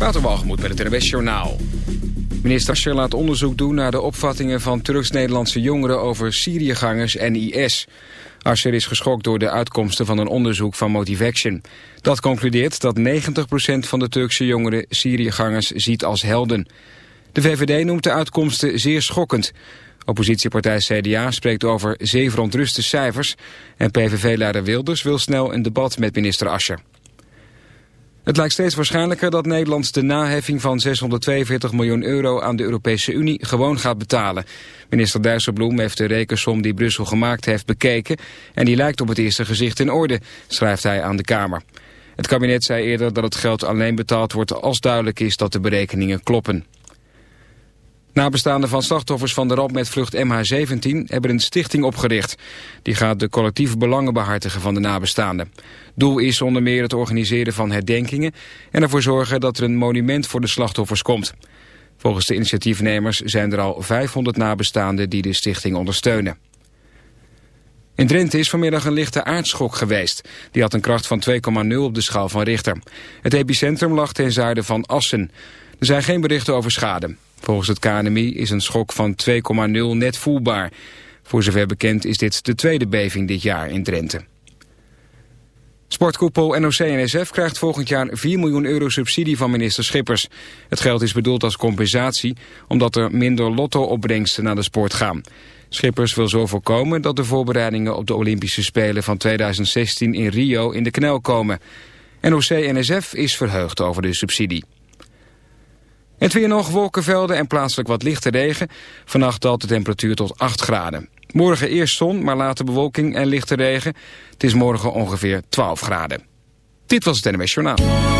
Waterwalgemoed met het NWS Journaal. Minister Asscher laat onderzoek doen naar de opvattingen van Turks-Nederlandse jongeren over Syriëgangers en IS. Asscher is geschokt door de uitkomsten van een onderzoek van Motivaction. Dat concludeert dat 90% van de Turkse jongeren Syriëgangers ziet als helden. De VVD noemt de uitkomsten zeer schokkend. Oppositiepartij CDA spreekt over zeer verontruste cijfers... en PVV-leider Wilders wil snel een debat met minister Asscher. Het lijkt steeds waarschijnlijker dat Nederland de naheffing van 642 miljoen euro aan de Europese Unie gewoon gaat betalen. Minister Dijsselbloem heeft de rekensom die Brussel gemaakt heeft bekeken en die lijkt op het eerste gezicht in orde, schrijft hij aan de Kamer. Het kabinet zei eerder dat het geld alleen betaald wordt als duidelijk is dat de berekeningen kloppen. Nabestaanden van slachtoffers van de ramp met vlucht MH17 hebben een stichting opgericht. Die gaat de collectieve belangen behartigen van de nabestaanden. Doel is onder meer het organiseren van herdenkingen... en ervoor zorgen dat er een monument voor de slachtoffers komt. Volgens de initiatiefnemers zijn er al 500 nabestaanden die de stichting ondersteunen. In Drenthe is vanmiddag een lichte aardschok geweest. Die had een kracht van 2,0 op de schaal van Richter. Het epicentrum lag ten zuiden van Assen. Er zijn geen berichten over schade. Volgens het KNMI is een schok van 2,0 net voelbaar. Voor zover bekend is dit de tweede beving dit jaar in Drenthe. Sportkoepel NOC-NSF krijgt volgend jaar 4 miljoen euro subsidie van minister Schippers. Het geld is bedoeld als compensatie omdat er minder lotto-opbrengsten naar de sport gaan. Schippers wil zo voorkomen dat de voorbereidingen op de Olympische Spelen van 2016 in Rio in de knel komen. NOC-NSF is verheugd over de subsidie. Het weer nog, wolkenvelden en plaatselijk wat lichte regen. Vannacht daalt de temperatuur tot 8 graden. Morgen eerst zon, maar later bewolking en lichte regen. Het is morgen ongeveer 12 graden. Dit was het NMS Journaal.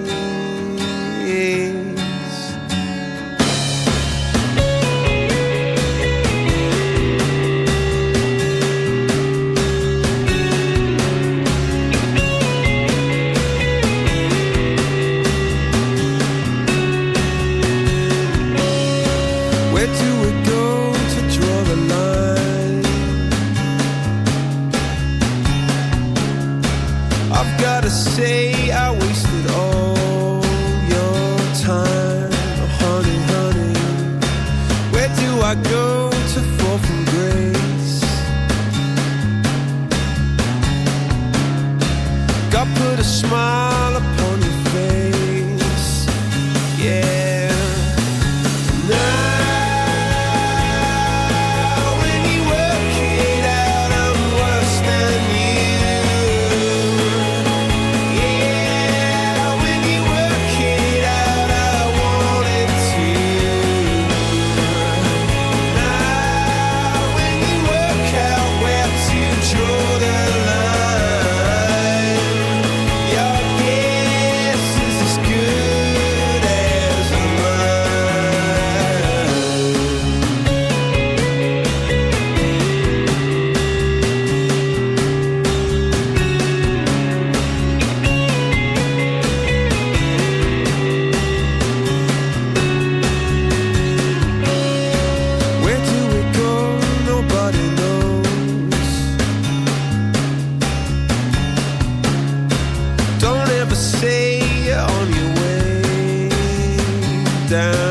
down.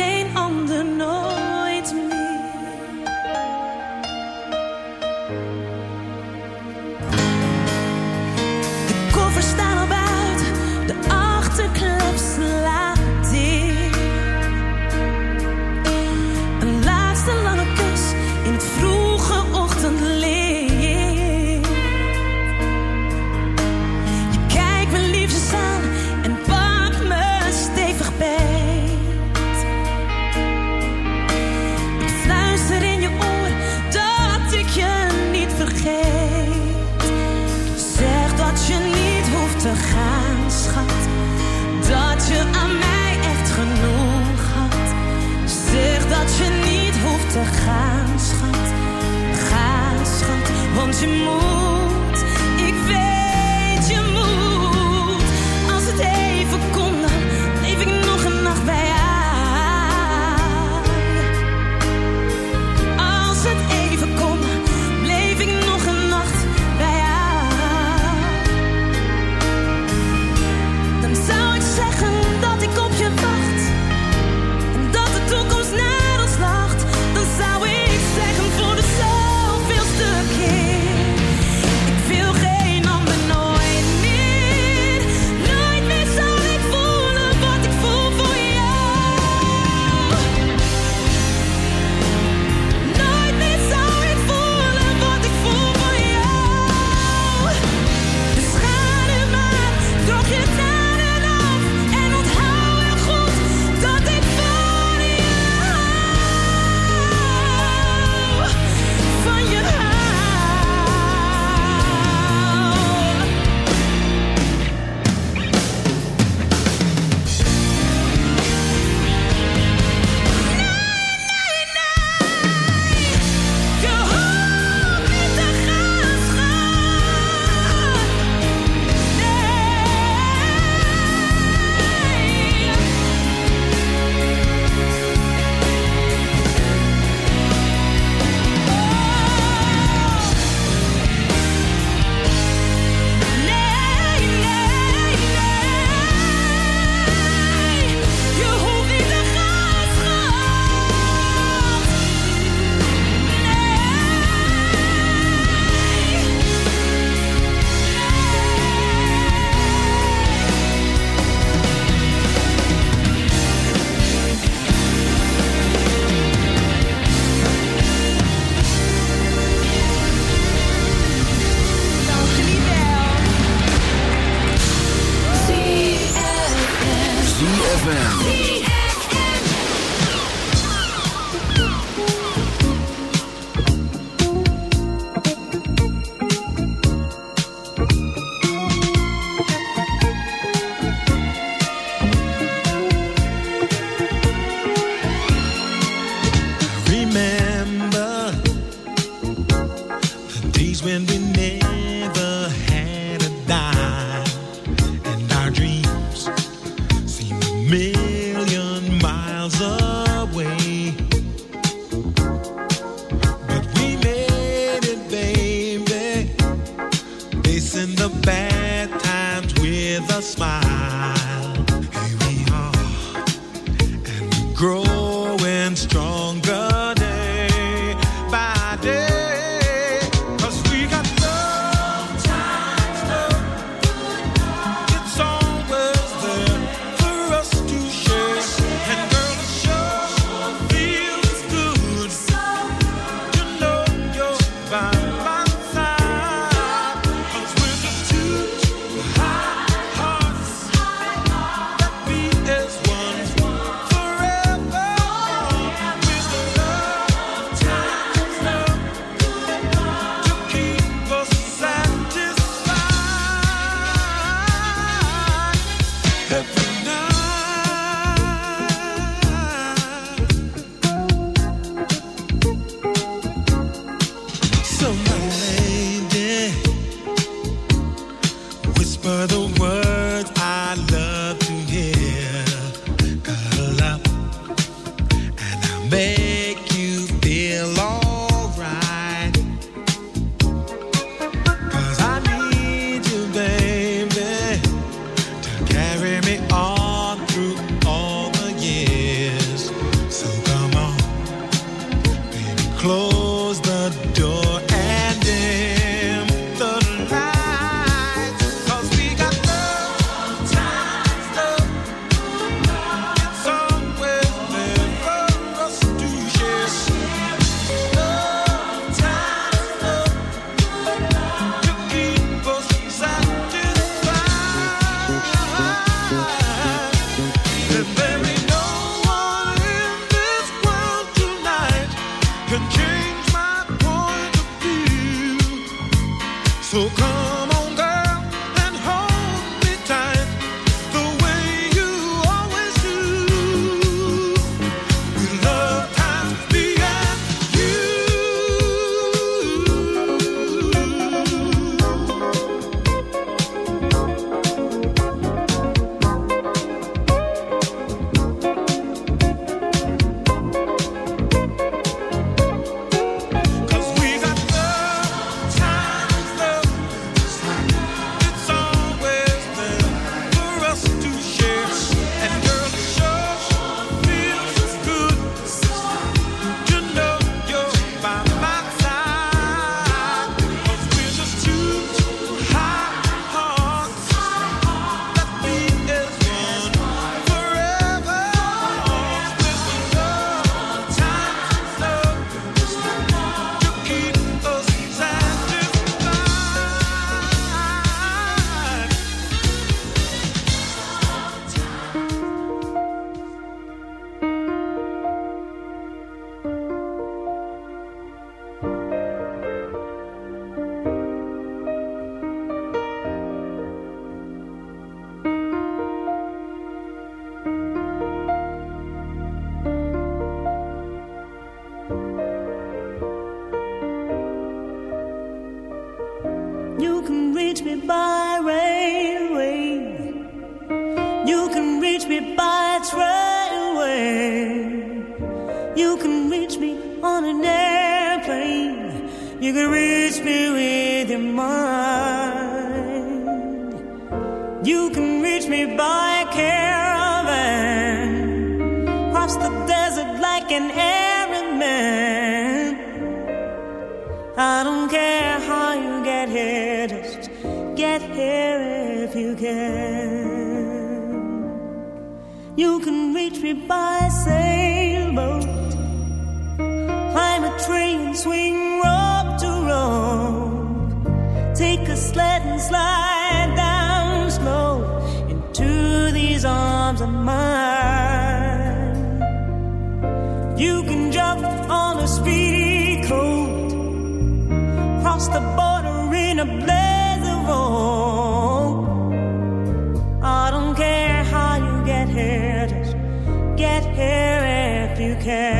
geen and So come caravan. Cross the desert like an man. I don't care how you get here, just get here if you can. You can reach me by sailboat, climb a and swing rope to rope, take a sled and slide mine. You can jump on a speedy coat cross the border in a blaze of hope. I don't care how you get here, just get here if you can.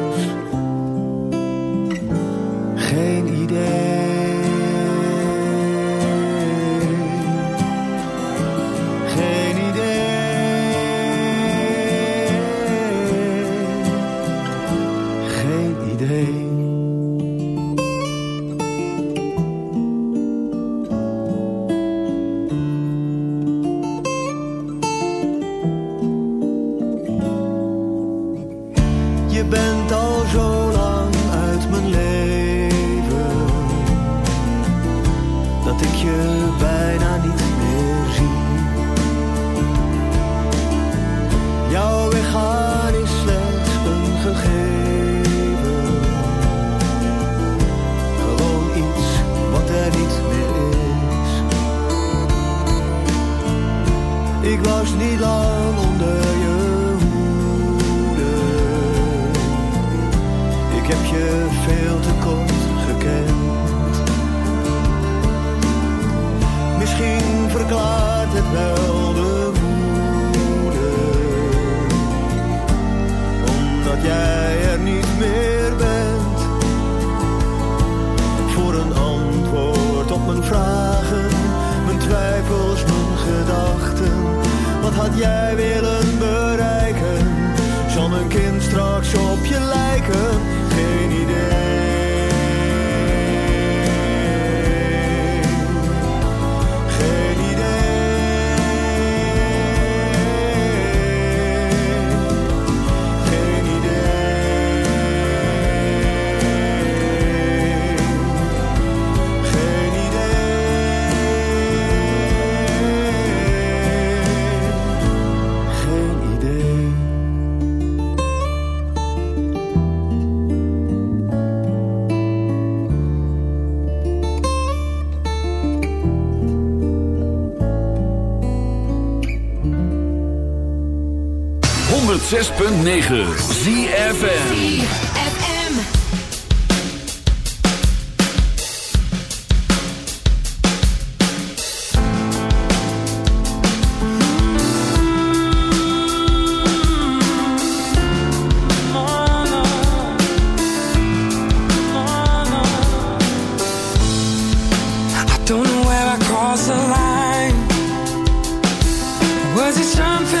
geen idee. 106.9 ZFN Was it something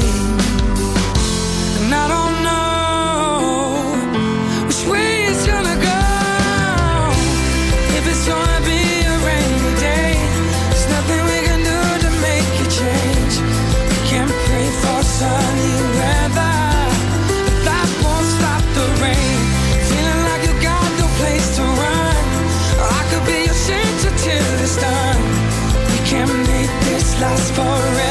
last forever.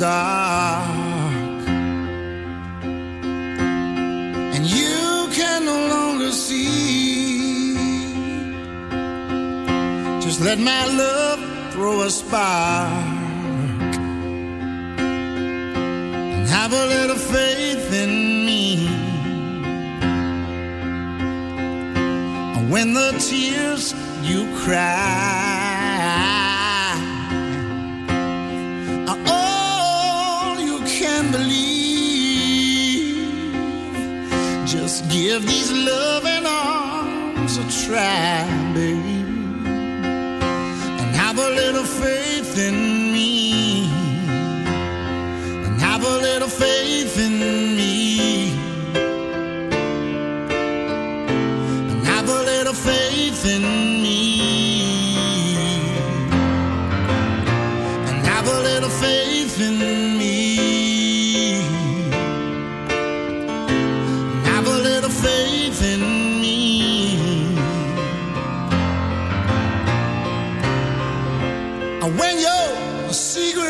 Road And when your secret.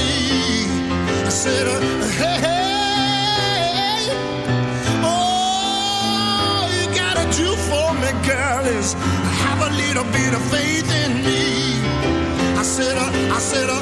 Said, uh, hey, hey, all you gotta do for me, girl, is have a little bit of faith in me. I said, uh, I said, uh,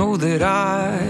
know that I